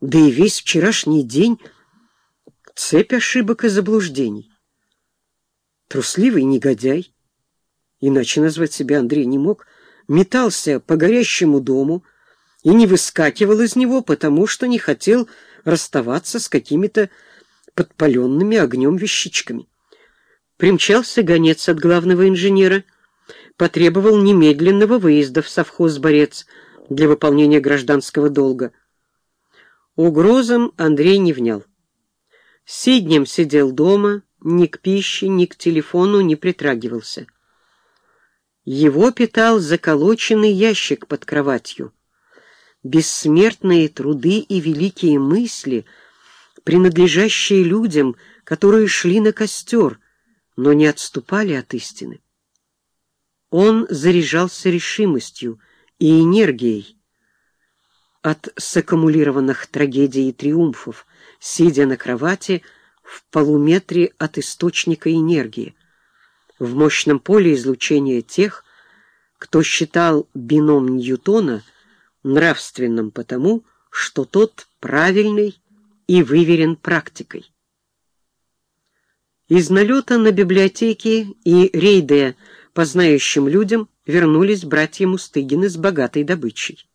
Да и весь вчерашний день — цепь ошибок и заблуждений. Трусливый негодяй, иначе назвать себя Андрей не мог, метался по горящему дому и не выскакивал из него, потому что не хотел расставаться с какими-то подпаленными огнем вещичками. Примчался гонец от главного инженера, потребовал немедленного выезда в совхоз «Борец» для выполнения гражданского долга. Угрозам Андрей не внял. Сиднем сидел дома, ни к пище, ни к телефону не притрагивался. Его питал заколоченный ящик под кроватью. Бессмертные труды и великие мысли, принадлежащие людям, которые шли на костер, но не отступали от истины. Он заряжался решимостью и энергией от саккумулированных трагедий и триумфов, сидя на кровати в полуметре от источника энергии, в мощном поле излучения тех, кто считал бином Ньютона нравственным потому, что тот правильный и выверен практикой. Из налета на библиотеки и рейды по знающим людям вернулись братья Мустыгины с богатой добычей.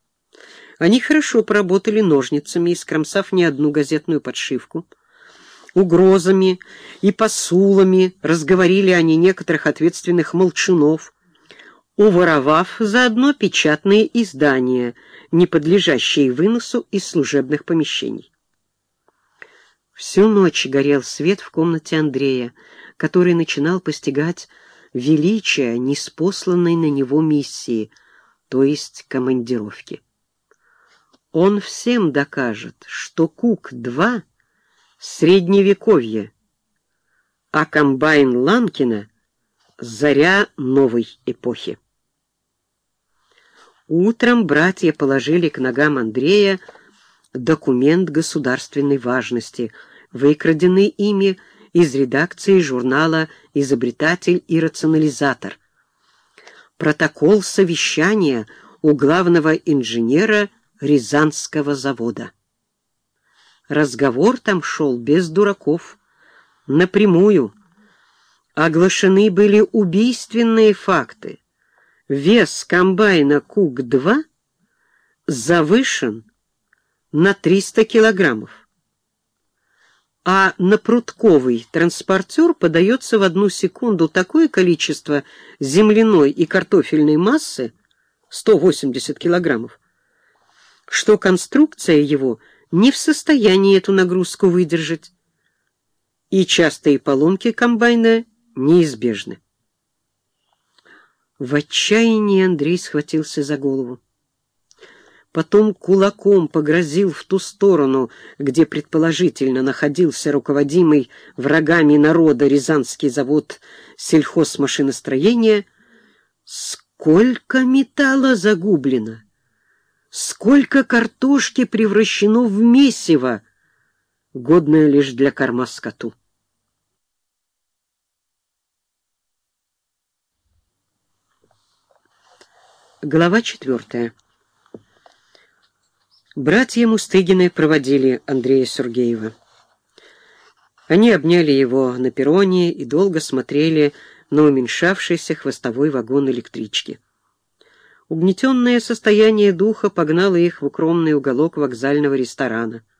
Они хорошо поработали ножницами, искромсав не одну газетную подшивку, угрозами и посулами разговорили они некоторых ответственных молчунов, уворовав заодно печатные издания, не подлежащие выносу из служебных помещений. Всю ночь горел свет в комнате Андрея, который начинал постигать величие неспосланной на него миссии, то есть командировки. Он всем докажет, что Кук-2 — средневековье, а комбайн Ланкина — заря новой эпохи. Утром братья положили к ногам Андрея документ государственной важности, выкраденный ими из редакции журнала «Изобретатель и рационализатор». Протокол совещания у главного инженера Рязанского завода. Разговор там шел без дураков, напрямую. Оглашены были убийственные факты. Вес комбайна Кук-2 завышен на 300 килограммов. А на прутковый транспортер подается в одну секунду такое количество земляной и картофельной массы, 180 килограммов, что конструкция его не в состоянии эту нагрузку выдержать, и частые поломки комбайна неизбежны. В отчаянии Андрей схватился за голову. Потом кулаком погрозил в ту сторону, где предположительно находился руководимый врагами народа Рязанский завод сельхозмашиностроения, сколько металла загублено, сколько картошки превращено в месиво, годное лишь для корма скоту. Глава четвертая. Братья Мустыгины проводили Андрея Сергеева. Они обняли его на перроне и долго смотрели на уменьшавшийся хвостовой вагон электрички. Угнетенное состояние духа погнало их в укромный уголок вокзального ресторана —